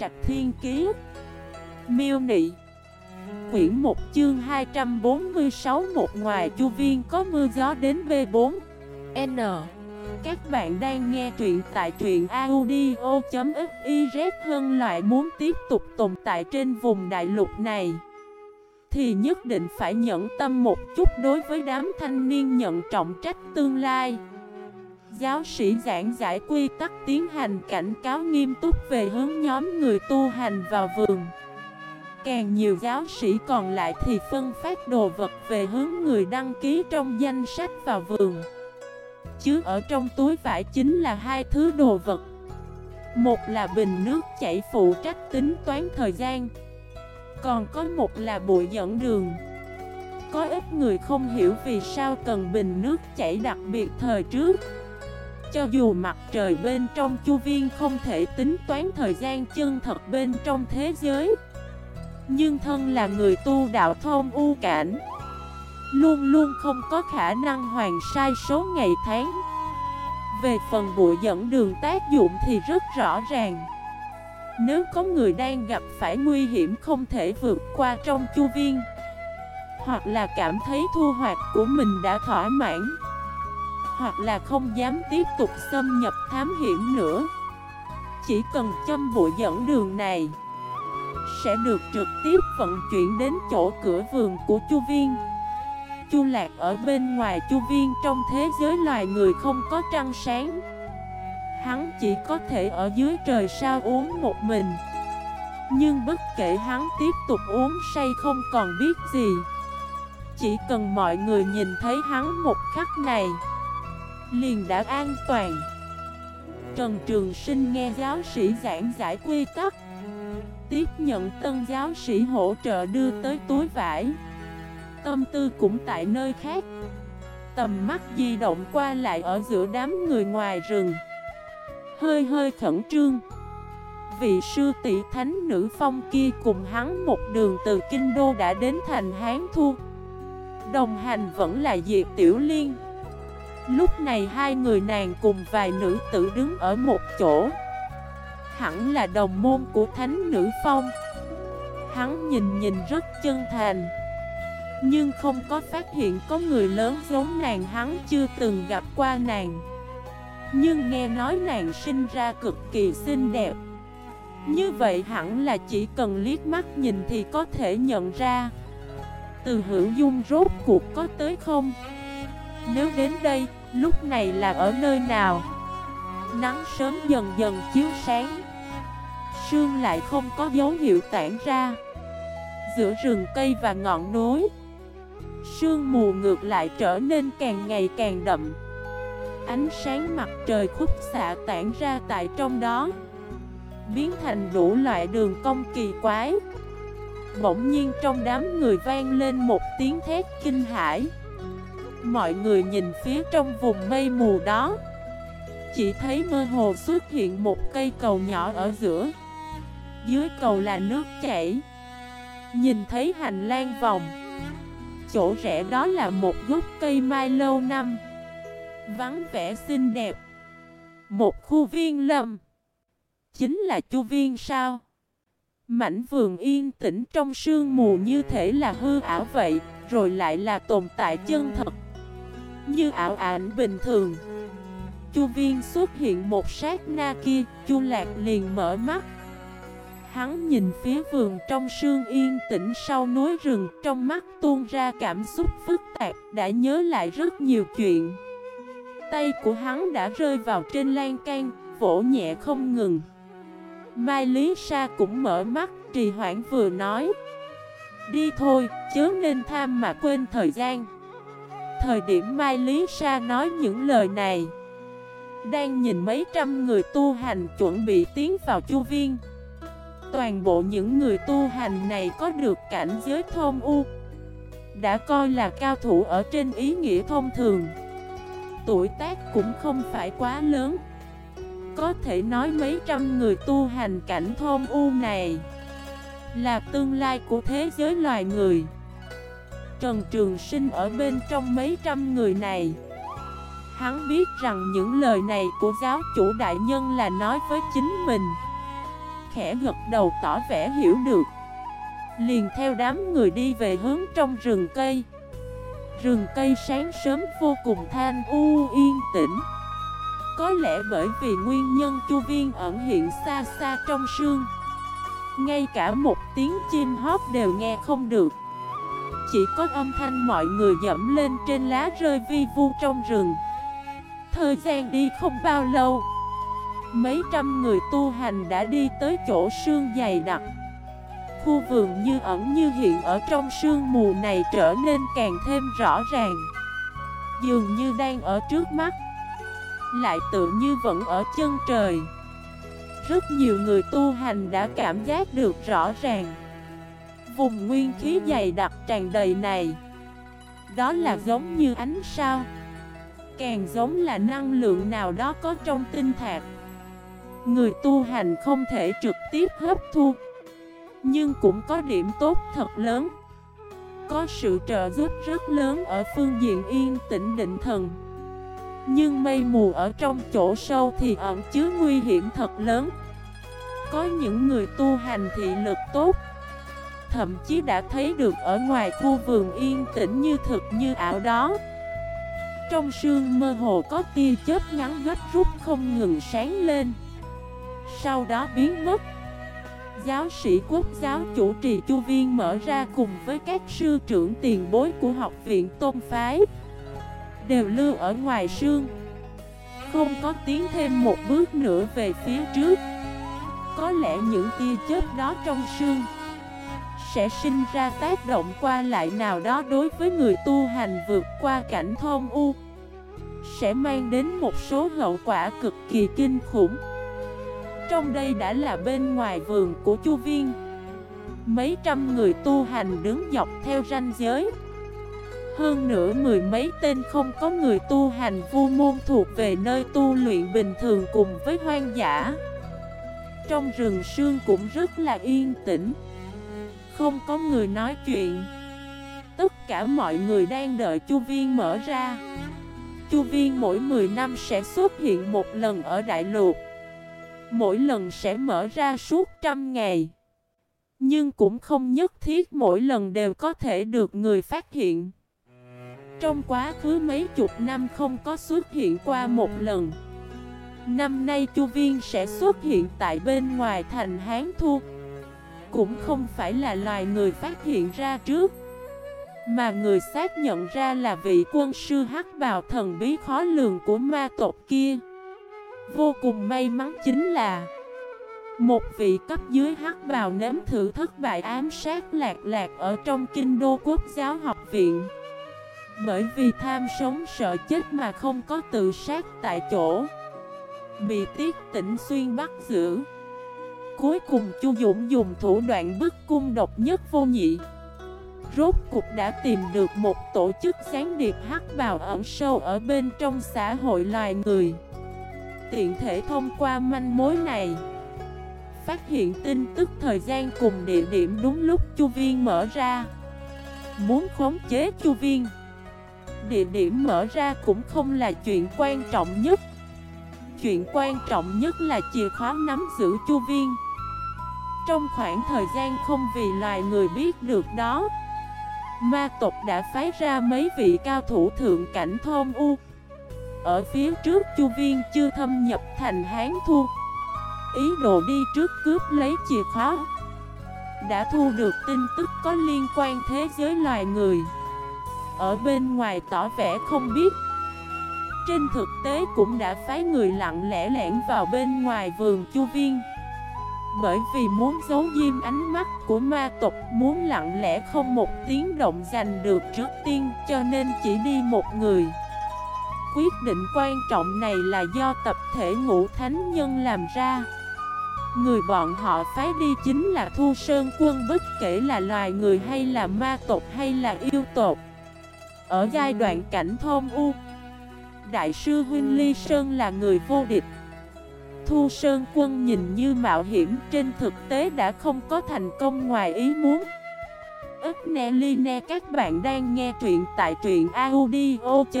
Trạch Thiên Kiế Miêu Nị. Quyển 1 chương 246 Một ngoài chu viên có mưa gió đến V4 N. Các bạn đang nghe truyện tại truyện audio.xyz Hơn loại muốn tiếp tục tồn tại trên vùng đại lục này, Thì nhất định phải nhẫn tâm một chút đối với đám thanh niên nhận trọng trách tương lai. Giáo sĩ giảng giải quy tắc tiến hành cảnh cáo nghiêm túc về hướng nhóm người tu hành vào vườn. Càng nhiều giáo sĩ còn lại thì phân phát đồ vật về hướng người đăng ký trong danh sách vào vườn. Chứ ở trong túi vải chính là hai thứ đồ vật. Một là bình nước chảy phụ trách tính toán thời gian. Còn có một là bụi dẫn đường. Có ít người không hiểu vì sao cần bình nước chảy đặc biệt thời trước cho dù mặt trời bên trong chu viên không thể tính toán thời gian chân thật bên trong thế giới. Nhưng thân là người tu đạo thông u cảnh, Luôn luôn không có khả năng hoàn sai số ngày tháng. Về phần bụi dẫn đường tác dụng thì rất rõ ràng. Nếu có người đang gặp phải nguy hiểm không thể vượt qua trong chu viên, Hoặc là cảm thấy thu hoạch của mình đã thỏa mãn hoặc là không dám tiếp tục xâm nhập thám hiểm nữa. Chỉ cần châm bụi dẫn đường này, Sẽ được trực tiếp vận chuyển đến chỗ cửa vườn của Chu Viên. Chu Lạc ở bên ngoài Chu Viên trong thế giới loài người không có trăng sáng. Hắn chỉ có thể ở dưới trời sao uống một mình. Nhưng bất kể hắn tiếp tục uống say không còn biết gì. Chỉ cần mọi người nhìn thấy hắn một khắc này liền đã an toàn. Trần Trường Sinh nghe giáo sĩ giảng giải quy tắc. Tiếp nhận tân giáo sĩ hỗ trợ đưa tới túi vải. Tâm tư cũng tại nơi khác. Tầm mắt di động qua lại ở giữa đám người ngoài rừng. Hơi hơi khẩn trương. Vị sư tỷ thánh nữ phong kia cùng hắn một đường từ Kinh Đô đã đến thành Hán Thu. Đồng hành vẫn là Diệp Tiểu Liên. Lúc này hai người nàng cùng vài nữ tử đứng ở một chỗ. Hẳn là đồng môn của thánh nữ phong. Hắn nhìn nhìn rất chân thành. Nhưng không có phát hiện có người lớn giống nàng hắn chưa từng gặp qua nàng. Nhưng nghe nói nàng sinh ra cực kỳ xinh đẹp. Như vậy hẳn là chỉ cần liếc mắt nhìn thì có thể nhận ra. Từ hữu dung rốt cuộc có tới không? Nếu đến đây, lúc này là ở nơi nào? Nắng sớm dần dần chiếu sáng. Sương lại không có dấu hiệu tản ra. Giữa rừng cây và ngọn núi Sương mù ngược lại trở nên càng ngày càng đậm. Ánh sáng mặt trời khúc xạ tản ra tại trong đó Biến thành đủ loại đường cong kỳ quái. Bỗng nhiên trong đám người vang lên một tiếng thét kinh hãi. Mọi người nhìn phía trong vùng mây mù đó. Chỉ thấy mơ hồ xuất hiện một cây cầu nhỏ ở giữa. Dưới cầu là nước chảy. Nhìn thấy hành lang vòng. Chỗ rẽ đó là một gốc cây mai lâu năm. Vắng vẻ xinh đẹp. Một khu viên lâm Chính là chu viên sao? Mảnh vườn yên tĩnh trong sương mù như thể là hư ảo vậy, Rồi lại là tồn tại chân thật như ảo ảnh bình thường. Chu viên xuất hiện một sát na kia Chu lạc liền mở mắt. Hắn nhìn phía vườn trong sương yên tĩnh sau núi rừng Trong mắt tuôn ra cảm xúc phức tạp Đã nhớ lại rất nhiều chuyện. Tay của hắn đã rơi vào trên lan can Vỗ nhẹ không ngừng. Mai Lý Sa cũng mở mắt Trì hoãn vừa nói. Đi thôi, chớ nên tham mà quên thời gian. Thời điểm Mai Lý Sa nói những lời này, Đang nhìn mấy trăm người tu hành chuẩn bị tiến vào chu viên. Toàn bộ những người tu hành này có được cảnh giới thôn u, Đã coi là cao thủ ở trên ý nghĩa thông thường. Tuổi tác cũng không phải quá lớn, Có thể nói mấy trăm người tu hành cảnh thôn u này Là tương lai của thế giới loài người. Trần Trường Sinh ở bên trong mấy trăm người này. Hắn biết rằng những lời này của giáo chủ đại nhân là nói với chính mình. Khẽ gật đầu tỏ vẻ hiểu được. Liền theo đám người đi về hướng trong rừng cây. Rừng cây sáng sớm vô cùng thanh u, yên tĩnh. Có lẽ bởi vì nguyên nhân chu viên ẩn hiện xa xa trong sương. Ngay cả một tiếng chim hót đều nghe không được. Chỉ có âm thanh mọi người dẫm lên trên lá rơi vi vu trong rừng. Thời gian đi không bao lâu, Mấy trăm người tu hành đã đi tới chỗ sương dày đặc. Khu vườn như ẩn như hiện ở trong sương mù này trở nên càng thêm rõ ràng. Dường như đang ở trước mắt, Lại tự như vẫn ở chân trời. Rất nhiều người tu hành đã cảm giác được rõ ràng. Vùng nguyên khí dày đặc tràn đầy này. Đó là giống như ánh sao. Càng giống là năng lượng nào đó có trong tinh thạch. Người tu hành không thể trực tiếp hấp thu, Nhưng cũng có điểm tốt thật lớn. Có sự trợ giúp rất lớn ở phương diện yên tĩnh định thần. Nhưng mây mù ở trong chỗ sâu thì ẩn chứa nguy hiểm thật lớn. Có những người tu hành thị lực tốt Thậm chí đã thấy được ở ngoài khu vườn yên tĩnh như thực như ảo đó. Trong sương mơ hồ có tia chớp ngắn gấp rút không ngừng sáng lên. Sau đó biến mất. Giáo sĩ quốc giáo chủ trì chu viên mở ra cùng với các sư trưởng tiền bối của học viện tôn phái. Đều lưu ở ngoài sương. Không có tiến thêm một bước nữa về phía trước. Có lẽ những tia chớp đó trong sương sẽ sinh ra tác động qua lại nào đó đối với người tu hành vượt qua cảnh thông u. Sẽ mang đến một số hậu quả cực kỳ kinh khủng. Trong đây đã là bên ngoài vườn của Chu Viên. Mấy trăm người tu hành đứng dọc theo ranh giới. Hơn nữa mười mấy tên không có người tu hành vu môn thuộc về nơi tu luyện bình thường cùng với hoang dã. Trong rừng sương cũng rất là yên tĩnh. Không có người nói chuyện. Tất cả mọi người đang đợi Chu Viên mở ra. Chu Viên mỗi 10 năm sẽ xuất hiện một lần ở Đại Lục. Mỗi lần sẽ mở ra suốt trăm ngày. Nhưng cũng không nhất thiết mỗi lần đều có thể được người phát hiện. Trong quá khứ mấy chục năm không có xuất hiện qua một lần. Năm nay Chu Viên sẽ xuất hiện tại bên ngoài thành Hán Thu. Cũng không phải là loài người phát hiện ra trước, Mà người xác nhận ra là vị quân sư hắc bào thần bí khó lường của ma tộc kia. Vô cùng may mắn chính là, Một vị cấp dưới hắc bào nếm thử thất bại ám sát lạc lạc ở trong kinh đô quốc giáo học viện. Bởi vì tham sống sợ chết mà không có tự sát tại chỗ, Bị tiết tỉnh xuyên bắt giữ. Cuối cùng Chu Dũng dùng thủ đoạn bức cung độc nhất vô nhị. Rốt cục đã tìm được một tổ chức gián điệp hắc bào ẩn sâu ở bên trong xã hội loài người. Tiện thể thông qua manh mối này, Phát hiện tin tức thời gian cùng địa điểm đúng lúc Chu Viên mở ra. Muốn khống chế Chu Viên, Địa điểm mở ra cũng không là chuyện quan trọng nhất. Chuyện quan trọng nhất là chìa khóa nắm giữ Chu Viên. Trong khoảng thời gian không vì loài người biết được đó, Ma tộc đã phái ra mấy vị cao thủ thượng cảnh thôn U. Ở phía trước Chu Viên chưa thâm nhập thành Hán Thu. Ý đồ đi trước cướp lấy chìa khóa, Đã thu được tin tức có liên quan thế giới loài người. Ở bên ngoài tỏ vẻ không biết, Trên thực tế cũng đã phái người lặng lẽ lẻn vào bên ngoài vườn Chu Viên bởi vì muốn giấu diêm ánh mắt của ma tộc, Muốn lặng lẽ không một tiếng động giành được trước tiên, Cho nên chỉ đi một người. Quyết định quan trọng này là do tập thể ngũ thánh nhân làm ra. Người bọn họ phái đi chính là Thu Sơn quân, bất kể là loài người hay là ma tộc hay là yêu tộc. Ở giai đoạn cảnh thôn U, Đại sư Huynh Ly Sơn là người vô địch. Thu Sơn quân nhìn như mạo hiểm, trên thực tế đã không có thành công ngoài ý muốn. Ức nè ly nè, các bạn đang nghe truyện tại truyện audio.fif